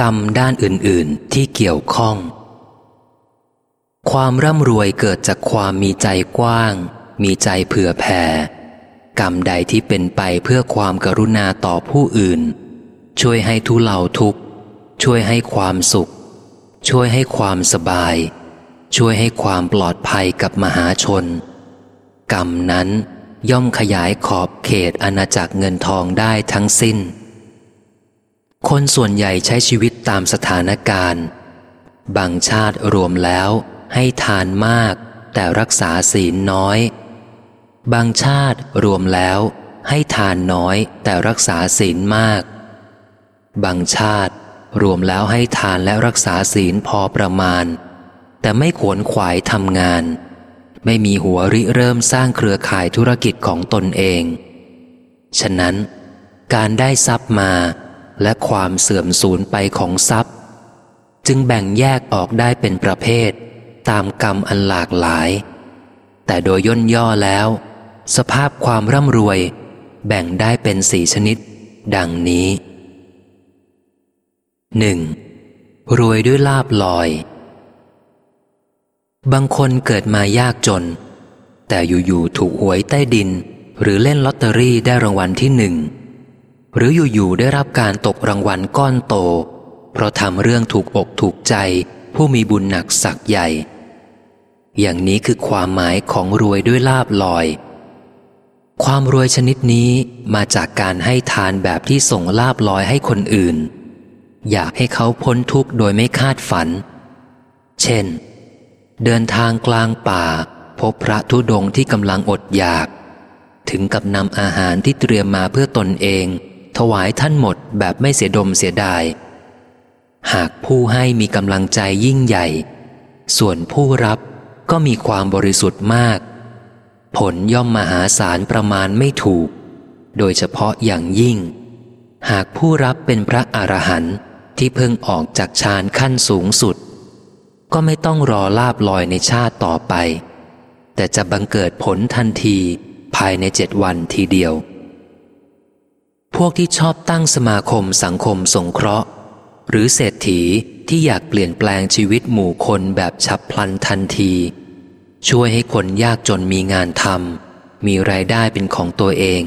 กรรมด้านอื่น ๆ ที่เกี่ยวข้อง ความร่ำรวยเกิดจากความมีใจกว้าง มีใจเผื่อแผ่ กรรมใดที่เป็นไปเพื่อความกรุณาต่อผู้อื่น ช่วยให้ทุเลาทุกข์ ช่วยให้ความสุข ช่วยให้ความสบาย ช่วยให้ความปลอดภัยกับมหาชน กรรมนั้นย่อมขยายขอบเขตอาณาจักรเงินทองได้ทั้งสิ้น คนส่วนใหญ่ใช้ชีวิต ตามสถานการณ์ บางชาติรวมแล้วให้ทานมาก แต่รักษาศีลน้อย บางชาติรวมแล้วให้ทานน้อย แต่รักษาศีลมาก บางชาติรวมแล้วให้ทานและรักษาศีลพอประมาณ แต่ไม่ขวนขวายทำงาน ไม่มีหัวริเริ่มสร้างเครือข่ายธุรกิจของตนเอง ฉะนั้น การได้ทรัพย์มา และความเสื่อมสูญไปของทรัพย์ จึงแบ่งแยกออกได้เป็นประเภท ตามกรรมอันหลากหลาย แต่โดยย่นย่อแล้ว สภาพความร่ำรวย แบ่งได้เป็นสี่ชนิด ดังนี้ 1. รวยด้วยลาบลอย บางคนเกิดมายากจน แต่อยู่ๆถูกหวยใต้ดิน หรือเล่นลอตเตอรี่ได้รางวัลที่หนึ่ง หรืออยู่ๆได้รับการตกรางวัลก้อนโต เพราะทำเรื่องถูกอกถูกใจ ผู้มีบุญหนักสักใหญ่ อย่างนี้คือความหมายของรวยด้วยลาบลอย ความรวยชนิดนี้มาจากการให้ทานแบบที่ส่งลาบลอยให้คนอื่น อยากให้เขาพ้นทุกข์โดยไม่คาดฝัน เช่น เดินทางกลางป่า พบพระธุดงที่กำลังอดอยาก ถึงกับนำอาหารที่เตรียมมาเพื่อตนเอง ถวายท่านหมดแบบไม่เสียดมเสียดาย หากผู้ให้มีกำลังใจยิ่งใหญ่ ส่วนผู้รับก็มีความบริสุทธิ์มาก ผลย่อมมหาศาลประมาณไม่ถูก โดยเฉพาะอย่างยิ่ง หากผู้รับเป็นพระอรหันต์ที่เพิ่งออกจากฌานขั้นสูงสุด ก็ไม่ต้องรอลาบลอยในชาติต่อไป แต่จะบังเกิดผลทันทีภายในเจ็ดวันทีเดียว พวกที่ชอบตั้งสมาคมสังคมสงเคราะห์ หรือเศรษฐีที่อยากเปลี่ยนแปลงชีวิตหมู่คนแบบฉับพลันทันที ช่วยให้คนยากจนมีงานทำมีรายได้เป็นของตัวเอง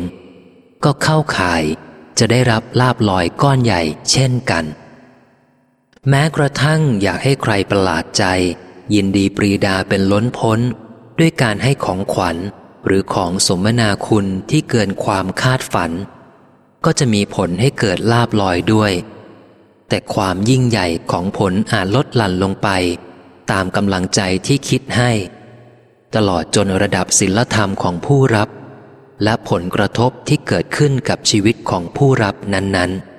ก็เข้าข่ายจะได้รับลาบลอยก้อนใหญ่เช่นกัน แม้กระทั่งอยากให้ใครประหลาดใจ ยินดีปรีดาเป็นล้นพ้น ด้วยการให้ของขวัญหรือของสมนาคุณที่เกินความคาดฝัน ก็จะมีผลให้เกิดลาบลอยด้วย แต่ความยิ่งใหญ่ของผลอาจลดหลั่นลงไป ตามกำลังใจที่คิดให้ ตลอดจนระดับศีลธรรมของผู้รับ และผลกระทบที่เกิดขึ้นกับชีวิตของผู้รับนั้นๆ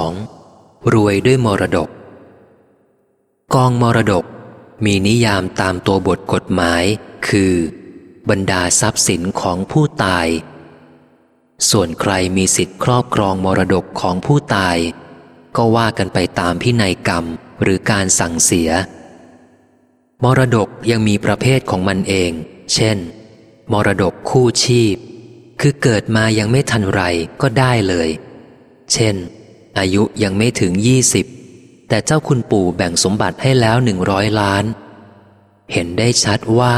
2. รวยด้วยมรดก กองมรดกมีนิยามตามตัวบทกฎหมาย คือ บรรดาทรัพย์สินของผู้ตาย ส่วนใครมีสิทธิ์ครอบครองมรดกของผู้ตาย ก็ว่ากันไปตามพินัยกรรมหรือการสั่งเสีย มรดกยังมีประเภทของมันเอง เช่น มรดกคู่ชีพ คือเกิดมายังไม่ทันไรก็ได้เลย เช่น อายุยังไม่ถึงยี่สิบแต่เจ้าคุณปู่แบ่งสมบัติให้แล้วหนึ่งร้อยล้าน เห็นได้ชัดว่า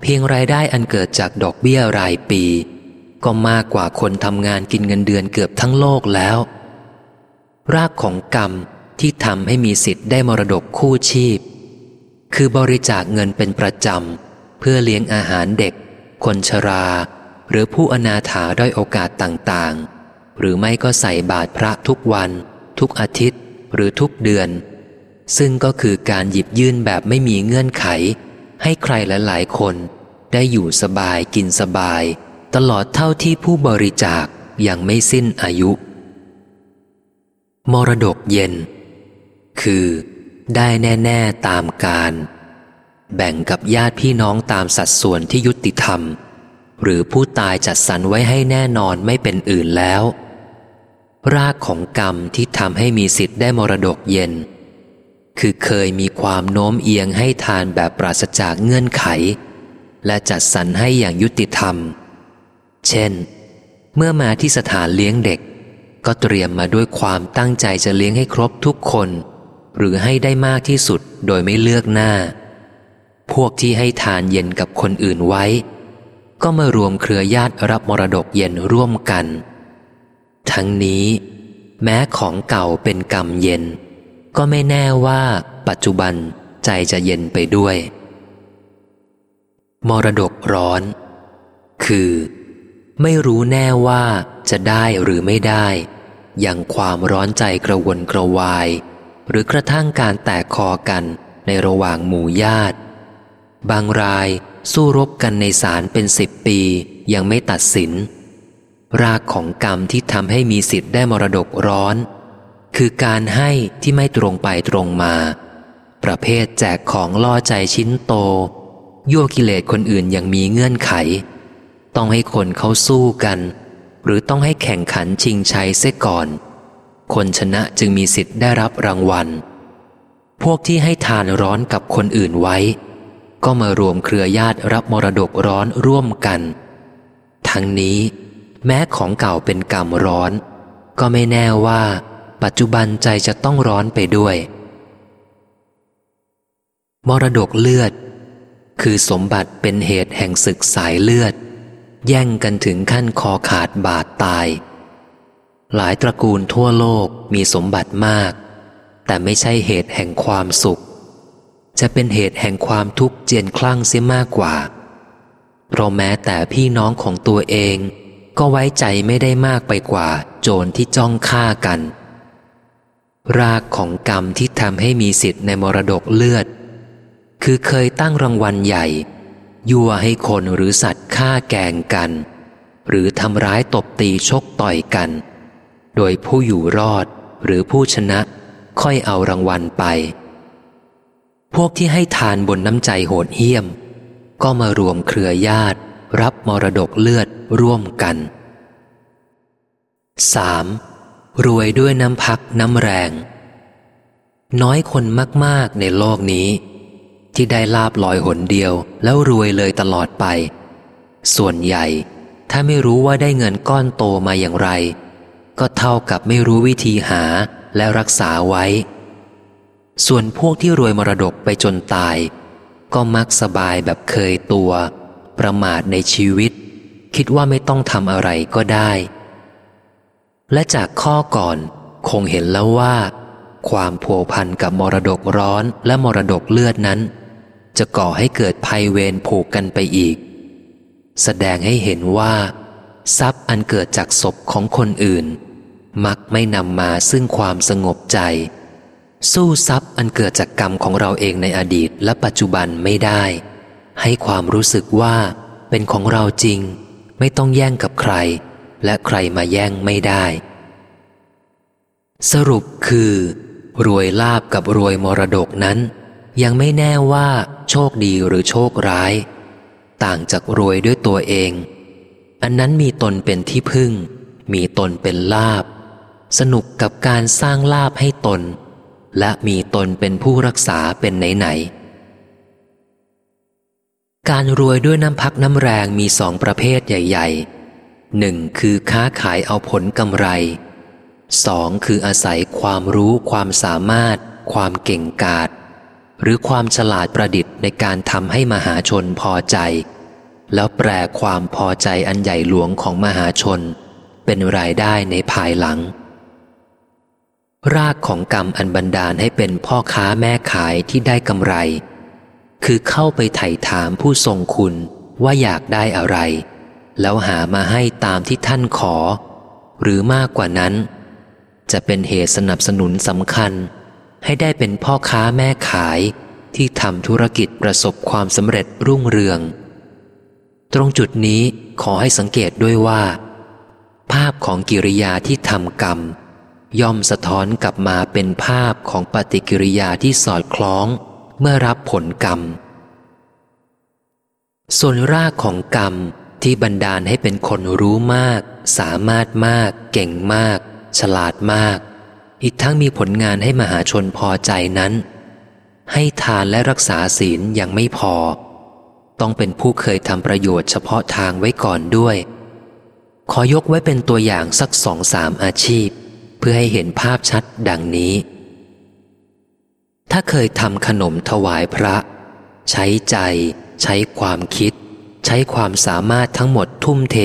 เพียงรายได้อันเกิดจากดอกเบี้ยรายปี ก็มากกว่าคนทำงานกินเงินเดือนเกือบทั้งโลกแล้ว รากของกรรมที่ทำให้มีสิทธิ์ได้มรดกคู่ชีพ คือบริจาคเงินเป็นประจำ เพื่อเลี้ยงอาหารเด็ก คนชรา หรือผู้อนาถาด้อยโอกาสต่างๆ หรือไม่ก็ใส่บาตรพระทุกวัน ทุกอาทิตย์ หรือทุกเดือน ซึ่งก็คือการหยิบยื่นแบบไม่มีเงื่อนไข ให้ใครหลายๆคนได้อยู่สบายกินสบาย ตลอดเท่าที่ผู้บริจาคยังไม่สิ้นอายุ มรดกเย็น คือ ได้แน่ ๆ ตามการ แบ่งกับญาติพี่น้องตามสัดส่วนที่ยุติธรรม หรือผู้ตายจัดสรรไว้ให้แน่นอนไม่เป็นอื่นแล้ว รากของกรรมที่ทำให้มีสิทธิ์ได้มรดกเย็น คือเคยมีความโน้มเอียงให้ทานแบบปราศจากเงื่อนไข และจัดสรรให้อย่างยุติธรรม เช่น เมื่อมาที่สถานเลี้ยงเด็ก ก็เตรียมมาด้วยความตั้งใจจะเลี้ยงให้ครบทุกคน หรือให้ได้มากที่สุดโดยไม่เลือกหน้า พวกที่ให้ทานเย็นกับคนอื่นไว้ ก็มารวมเครือญาติรับมรดกเย็นร่วมกัน ทั้งนี้ แม้ของเก่าเป็นกรรมเย็น ก็ไม่แน่ว่าปัจจุบันใจจะเย็นไปด้วย มรดกร้อน คือ ไม่รู้แน่ว่าจะได้หรือไม่ได้ อย่างความร้อนใจกระวนกระวาย หรือกระทั่งการแตกคอกันในระหว่างหมู่ญาติ บางรายสู้รบกันในศาลเป็นสิบปียังไม่ตัดสิน รากของกรรมที่ทำให้มีสิทธิ์ได้มรดกร้อน คือการให้ที่ไม่ตรงไปตรงมา ประเภทแจกของล่อใจชิ้นโตยั่วกิเลสคนอื่นอย่างมีเงื่อนไข ต้องให้คนเขาสู้กัน หรือต้องให้แข่งขันชิงชัยเสียก่อน คนชนะจึงมีสิทธิ์ได้รับรางวัล พวกที่ให้ทานร้อนกับคนอื่นไว้ ก็มารวมเครือญาติรับมรดกร้อนร่วมกัน ทั้งนี้ แม้ของเก่าเป็นกรรมร้อน ก็ไม่แน่ว่า ปัจจุบันใจจะต้องร้อนไปด้วย มรดกเลือด คือสมบัติเป็นเหตุแห่งศึกสายเลือด แย่งกันถึงขั้นคอขาดบาดตาย หลายตระกูลทั่วโลกมีสมบัติมาก แต่ไม่ใช่เหตุแห่งความสุข จะเป็นเหตุแห่งความทุกข์เจียนคลั่งเสียมากกว่า เพราะแม้แต่พี่น้องของตัวเอง ก็ไว้ใจไม่ได้มากไปกว่า โจรที่จ้องฆ่ากัน รากของกรรมที่ทำให้มีสิทธิ์ในมรดกเลือด คือเคยตั้งรางวัลใหญ่ ยั่วให้คนหรือสัตว์ฆ่าแกงกัน หรือทำร้ายตบตีชกต่อยกัน โดยผู้อยู่รอดหรือผู้ชนะค่อยเอารางวัลไป พวกที่ให้ทานบนน้ำใจโหดเหี้ยม ก็มารวมเครือญาติ รับมรดกเลือดร่วมกัน 3. รวยด้วยน้ำพักน้ำแรง น้อยคนมาก ๆ ในโลกนี้ ที่ได้ลาบลอยหนเดียวแล้วรวยเลยตลอดไป ส่วนใหญ่ ถ้าไม่รู้ว่าได้เงินก้อนโตมาอย่างไร ก็เท่ากับไม่รู้วิธีหาและรักษาไว้ ส่วนพวกที่รวยมรดกไปจนตาย ก็มักสบายแบบเคยตัว ประมาทในชีวิต คิดว่าไม่ต้องทำอะไรก็ได้ และจากข้อก่อนคงเห็นแล้วว่า ความผัวพันกับมรดกร้อนและมรดกเลือดนั้น จะก่อให้เกิดภัยเวรผูกกันไปอีก แสดงให้เห็นว่า ทรัพย์อันเกิดจากศพของคนอื่น มักไม่นำมาซึ่งความสงบใจ สู้ทรัพย์อันเกิดจากกรรมของเราเองในอดีตและปัจจุบันไม่ได้ ให้ความรู้สึกว่าเป็นของเราจริง ไม่ต้องแย่งกับใคร และใครมาแย่งไม่ได้ สรุปคือ รวยลาบกับรวยมรดกนั้น ยังไม่แน่ว่า โชคดีหรือโชคร้าย ต่างจากรวยด้วยตัวเอง อันนั้นมีตนเป็นที่พึ่ง มีตนเป็นลาบ สนุกกับการสร้างลาบให้ตน และมีตนเป็นผู้รักษาเป็นไหนๆการรวยด้วยน้ำพักน้ำแรงมีสองประเภทใหญ่ๆหนึ่งคือค้าขายเอาผลกำไรสองคืออาศัยความรู้ความสามารถ ความเก่งกาจ หรือความฉลาดประดิษฐ์ในการทำให้มหาชนพอใจ แล้วแปลความพอใจอันใหญ่หลวงของมหาชน เป็นรายได้ในภายหลัง รากของกรรมอันบันดาลให้เป็นพ่อค้าแม่ขายที่ได้กำไร คือเข้าไปไถ่ถามผู้ทรงคุณว่าอยากได้อะไร แล้วหามาให้ตามที่ท่านขอ หรือมากกว่านั้น จะเป็นเหตุสนับสนุนสำคัญ ให้ได้เป็นพ่อค้าแม่ขายที่ทำธุรกิจประสบความสำเร็จรุ่งเรือง ตรงจุดนี้ขอให้สังเกตด้วยว่า ภาพของกิริยาที่ทำกรรม ย่อมสะท้อนกลับมาเป็นภาพของปฏิกิริยาที่สอดคล้องเมื่อรับผลกรรม ส่วนรากของกรรมที่บันดาลให้เป็นคนรู้มาก สามารถมาก เก่งมาก ฉลาดมาก อีกทั้งมีผลงานให้มหาชนพอใจนั้น ให้ทานและรักษาศีลยังไม่พอ ต้องเป็นผู้เคยทำประโยชน์เฉพาะทางไว้ก่อนด้วย ขอยกไว้เป็นตัวอย่างสักสองสามอาชีพ เพื่อให้เห็นภาพชัดดังนี้ ถ้าเคยทำขนมถวายพระ ใช้ใจ ใช้ความคิด ใช้ความสามารถทั้งหมดทุ่มเท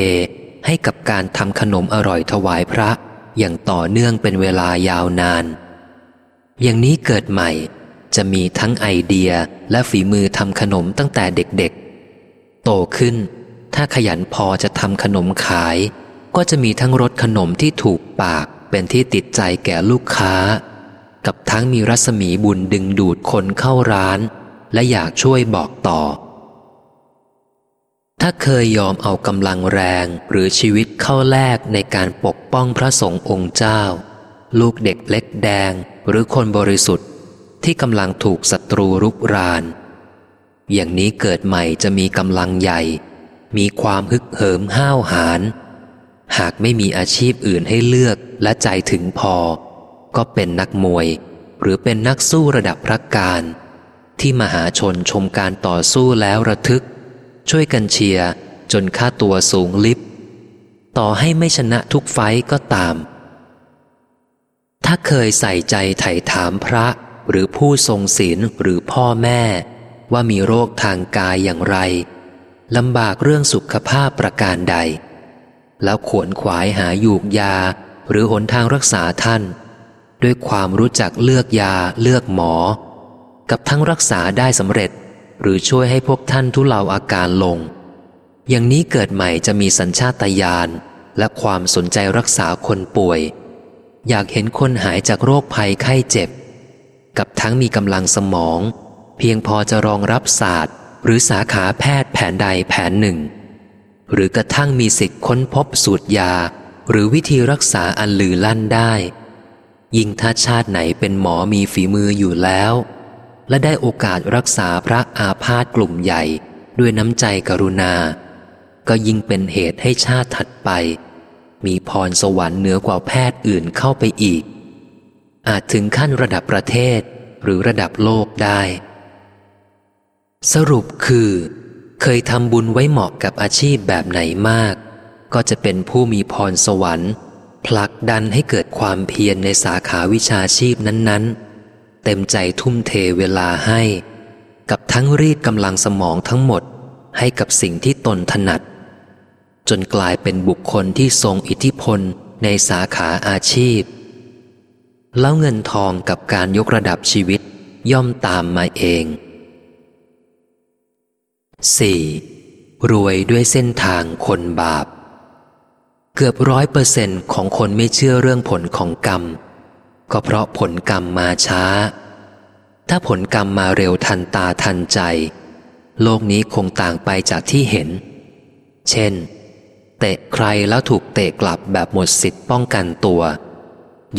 ให้กับการทำขนมอร่อยถวายพระ อย่างต่อเนื่องเป็นเวลายาวนาน อย่างนี้เกิดใหม่ จะมีทั้งไอเดียและฝีมือทำขนมตั้งแต่เด็กๆ โตขึ้น ถ้าขยันพอจะทำขนมขาย ก็จะมีทั้งรสขนมที่ถูกปากเป็นที่ติดใจแก่ลูกค้า กับทั้งมีรัศมีบุญดึงดูดคนเข้าร้าน และอยากช่วยบอกต่อ ถ้าเคยยอมเอากำลังแรงหรือชีวิตเข้าแลกในการปกป้องพระสงฆ์องค์เจ้า ลูกเด็กเล็กแดงหรือคนบริสุทธิ์ ที่กำลังถูกศัตรูรุกราน อย่างนี้เกิดใหม่จะมีกำลังใหญ่ มีความฮึกเหิมห้าวหาญหากไม่มีอาชีพอื่นให้เลือกและใจถึงพอ ก็เป็นนักมวย หรือเป็นนักสู้ระดับพระการ ที่มหาชนชมการต่อสู้แล้วระทึก ช่วยกันเชียร์จนค่าตัวสูงลิบ ต่อให้ไม่ชนะทุกไฟก็ตาม ถ้าเคยใส่ใจไถ่ถามพระหรือผู้ทรงศีลหรือพ่อแม่ ว่ามีโรคทางกายอย่างไรลำบากเรื่องสุขภาพประการใด แล้วขวนขวายหายูกยาหรือหนทางรักษาท่าน ด้วยความรู้จักเลือกยาเลือกหมอ กับทั้งรักษาได้สำเร็จ หรือช่วยให้พวกท่านทุเลาอาการลง อย่างนี้เกิดใหม่จะมีสัญชาตญาณและความสนใจรักษาคนป่วย อยากเห็นคนหายจากโรคภัยไข้เจ็บ กับทั้งมีกำลังสมอง เพียงพอจะรองรับศาสตร์ หรือสาขาแพทย์แผนใดแผนหนึ่ง หรือกระทั่งมีสิทธิ์ค้นพบสูตรยา หรือวิธีรักษาอันลือลั่นได้ ยิ่งถ้าชาติไหนเป็นหมอมีฝีมืออยู่แล้ว และได้โอกาสรักษาพระอาพาธกลุ่มใหญ่ด้วยน้ำใจกรุณา ก็ยิ่งเป็นเหตุให้ชาติถัดไป มีพรสวรรค์เหนือกว่าแพทย์อื่นเข้าไปอีก อาจถึงขั้นระดับประเทศหรือระดับโลกได้ สรุปคือ เคยทำบุญไว้เหมาะกับอาชีพแบบไหนมาก ก็จะเป็นผู้มีพรสวรรค์ผลักดันให้เกิดความเพียรในสาขาวิชาชีพนั้นๆ เต็มใจทุ่มเทเวลาให้ กับทั้งรีดกำลังสมองทั้งหมดให้กับสิ่งที่ตนถนัด จนกลายเป็นบุคคลที่ทรงอิทธิพลในสาขาอาชีพ แล้วเงินทองกับการยกระดับชีวิตย่อมตามมาเอง 4. รวยด้วยเส้นทางคนบาป เกือบร้อยเปอร์เซนต์ของคนไม่เชื่อเรื่องผลของกรรม ก็เพราะผลกรรมมาช้า ถ้าผลกรรมมาเร็วทันตาทันใจ โลกนี้คงต่างไปจากที่เห็น เช่น เตะใครแล้วถูกเตะกลับแบบหมดสิทธิ์ป้องกันตัว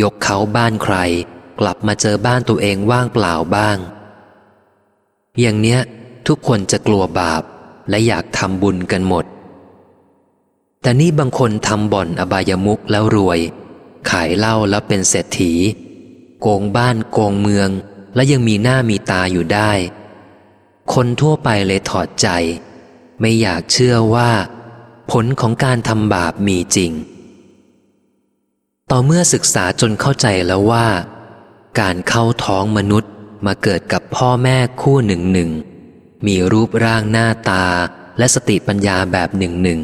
ยกเขาบ้านใคร กลับมาเจอบ้านตัวเองว่างเปล่าบ้าง อย่างเนี้ยทุกคนจะกลัวบาปและอยากทำบุญกันหมด แต่นี่บางคนทำบ่อนอบายมุกแล้วรวย ขายเหล้าแล้วเป็นเศรษฐี โกงบ้านโกงเมือง และยังมีหน้ามีตาอยู่ได้ คนทั่วไปเลยถอดใจ ไม่อยากเชื่อว่า ผลของการทำบาปมีจริง ต่อเมื่อศึกษาจนเข้าใจแล้วว่า การเข้าท้องมนุษย์มาเกิดกับพ่อแม่คู่หนึ่งหนึ่งมีรูปร่างหน้าตาและสติปัญญาแบบหนึ่งหนึ่ง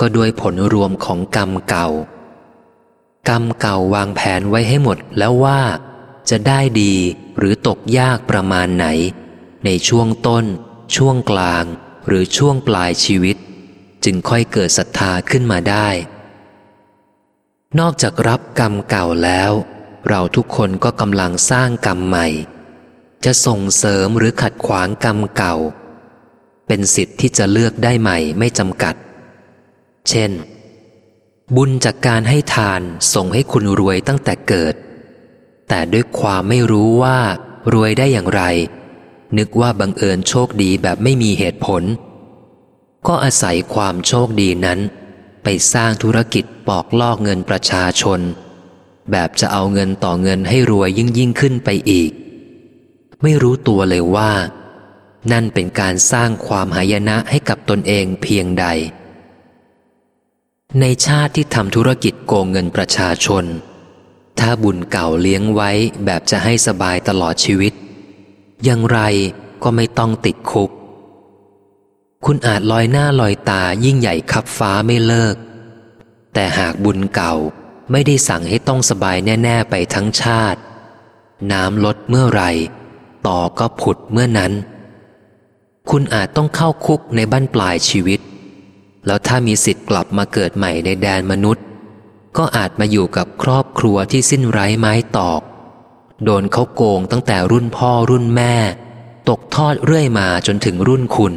ก็ด้วยผลรวมของกรรมเก่า กรรมเก่าวางแผนไว้ให้หมดแล้วว่า จะได้ดีหรือตกยากประมาณไหน ในช่วงต้น ช่วงกลาง หรือช่วงปลายชีวิต จึงค่อยเกิดศรัทธาขึ้นมาได้ นอกจากรับกรรมเก่าแล้ว เราทุกคนก็กำลังสร้างกรรมใหม่ จะส่งเสริมหรือขัดขวางกรรมเก่า เป็นสิทธิ์ที่จะเลือกได้ใหม่ไม่จำกัด เช่น บุญจากการให้ทานส่งให้คุณรวยตั้งแต่เกิด แต่ด้วยความไม่รู้ว่า รวยได้อย่างไร นึกว่าบังเอิญโชคดีแบบไม่มีเหตุผล ก็อาศัยความโชคดีนั้น ไปสร้างธุรกิจปอกลอกเงินประชาชน แบบจะเอาเงินต่อเงินให้รวยยิ่งยิ่งขึ้นไปอีก ไม่รู้ตัวเลยว่า นั่นเป็นการสร้างความหายนะให้กับตนเองเพียงใด ในชาติที่ทำธุรกิจโกงเงินประชาชน ถ้าบุญเก่าเลี้ยงไว้แบบจะให้สบายตลอดชีวิต อย่างไรก็ไม่ต้องติดคุก คุณอาจลอยหน้าลอยตายิ่งใหญ่ขับฟ้าไม่เลิก แต่หากบุญเก่าไม่ได้สั่งให้ต้องสบายแน่ ๆ ไปทั้งชาติ น้ำลดเมื่อไรต่อก็ผุดเมื่อนั้น คุณอาจต้องเข้าคุกในบั้นปลายชีวิต แล้วถ้ามีสิทธิ์กลับมาเกิดใหม่ในแดนมนุษย์ ก็อาจมาอยู่กับครอบครัวที่สิ้นไร้ไม้ตอก โดนเขาโกงตั้งแต่รุ่นพ่อรุ่นแม่ ตกทอดเรื่อยมาจนถึงรุ่นคุณ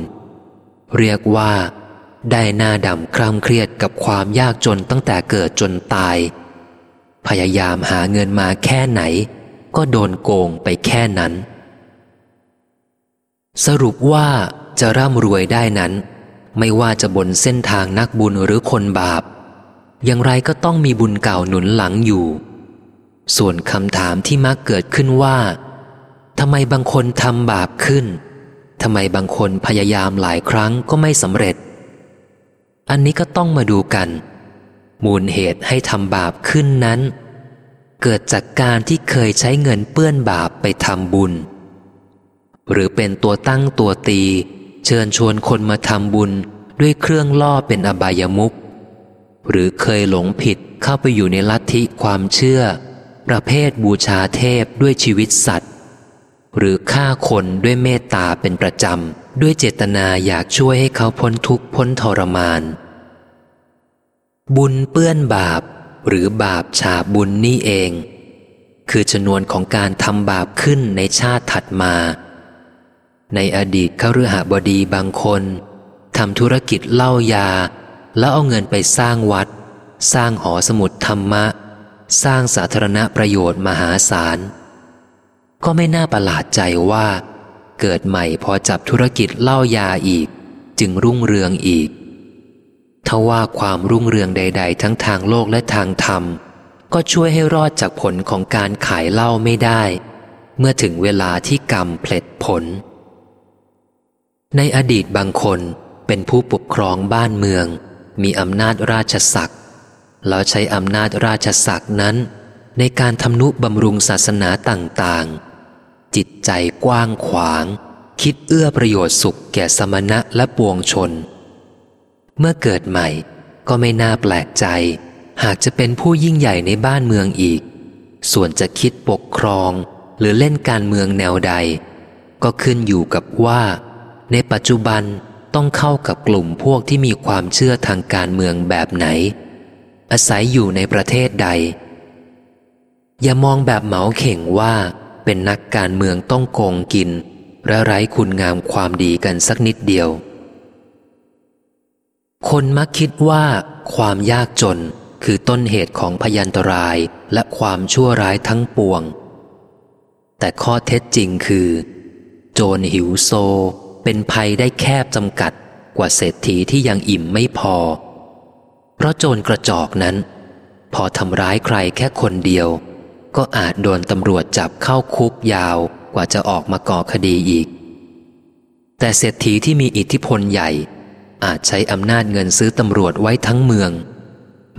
เรียกว่า ได้หน้าดำคร่ำเครียดกับความยากจนตั้งแต่เกิดจนตาย พยายามหาเงินมาแค่ไหน ก็โดนโกงไปแค่นั้น สรุปว่าจะร่ำรวยได้นั้น ไม่ว่าจะบนเส้นทางนักบุญหรือคนบาป อย่างไรก็ต้องมีบุญเก่าหนุนหลังอยู่ ส่วนคำถามที่มักเกิดขึ้นว่าทำไมบางคนทำบาปขึ้นทำไมบางคนพยายามหลายครั้งก็ไม่สำเร็จ อันนี้ก็ต้องมาดูกัน มูลเหตุให้ทำบาปขึ้นนั้น เกิดจากการที่เคยใช้เงินเปื้อนบาปไปทำบุญ หรือเป็นตัวตั้งตัวตี เชิญชวนคนมาทำบุญด้วยเครื่องล่อเป็นอบายมุขหรือเคยหลงผิดเข้าไปอยู่ในลัทธิความเชื่อ ประเภทบูชาเทพด้วยชีวิตสัตว์ หรือฆ่าคนด้วยเมตตาเป็นประจำ ด้วยเจตนาอยากช่วยให้เขาพ้นทุกข์พ้นทรมาน บุญเปื้อนบาปหรือบาปฉาบบุญนี่เอง คือชนวนของการทำบาปขึ้นในชาติถัดมา ในอดีตขฤหบดีบางคนทำธุรกิจเล้ายา แล้วเอาเงินไปสร้างวัด สร้างหอสมุดธรรมะ สร้างสาธารณประโยชน์มหาศาล ก็ไม่น่าประหลาดใจว่า เกิดใหม่พอจับธุรกิจเล้ายาอีก จึงรุ่งเรืองอีกทว่าความรุ่งเรืองใด ๆ ทั้งทางโลกและทางธรรม ก็ช่วยให้รอดจากผลของการขายเหล้าไม่ได้ เมื่อถึงเวลาที่กรรมเพลิดผล ในอดีตบางคนเป็นผู้ปกครองบ้านเมือง มีอำนาจราชศักดิ์แล้วใช้อำนาจราชศักดิ์นั้น ในการทำนุบำรุงศาสนาต่างๆ จิตใจกว้างขวาง คิดเอื้อประโยชน์สุขแก่สมณะและปวงชน เมื่อเกิดใหม่ก็ไม่น่าแปลกใจ หากจะเป็นผู้ยิ่งใหญ่ในบ้านเมืองอีก ส่วนจะคิดปกครองหรือเล่นการเมืองแนวใด ก็ขึ้นอยู่กับว่า ในปัจจุบันต้องเข้ากับกลุ่มพวกที่มีความเชื่อทางการเมืองแบบไหน อาศัยอยู่ในประเทศใด อย่ามองแบบเหมาเข่งว่าเป็นนักการเมืองต้องโกงกินและไร้คุณงามความดีกันสักนิดเดียว คนมักคิดว่าความยากจนคือต้นเหตุของพยันตรายและความชั่วร้ายทั้งปวง แต่ข้อเท็จจริงคือ โจรหิวโซ เป็นภัยได้แคบจำกัดกว่าเศรษฐีที่ยังอิ่มไม่พอ เพราะโจรกระจอกนั้น พอทำร้ายใครแค่คนเดียว ก็อาจโดนตำรวจจับเข้าคุกยาวกว่าจะออกมาก่อคดีอีก แต่เศรษฐีที่มีอิทธิพลใหญ่ อาจใช้อำนาจเงินซื้อตำรวจไว้ทั้งเมือง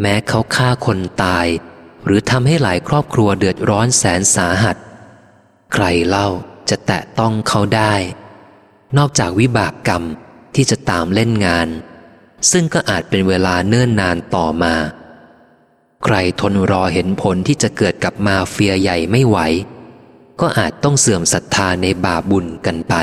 แม้เขาฆ่าคนตาย หรือทำให้หลายครอบครัวเดือดร้อนแสนสาหัส ใครเล่าจะแตะต้องเขาได้ นอกจากวิบากกรรมที่จะตามเล่นงาน ซึ่งก็อาจเป็นเวลาเนิ่นนานต่อมา ใครทนรอเห็นผลที่จะเกิดกับมาเฟียใหญ่ไม่ไหว ก็อาจต้องเสื่อมศรัทธาในบาบุญกันไป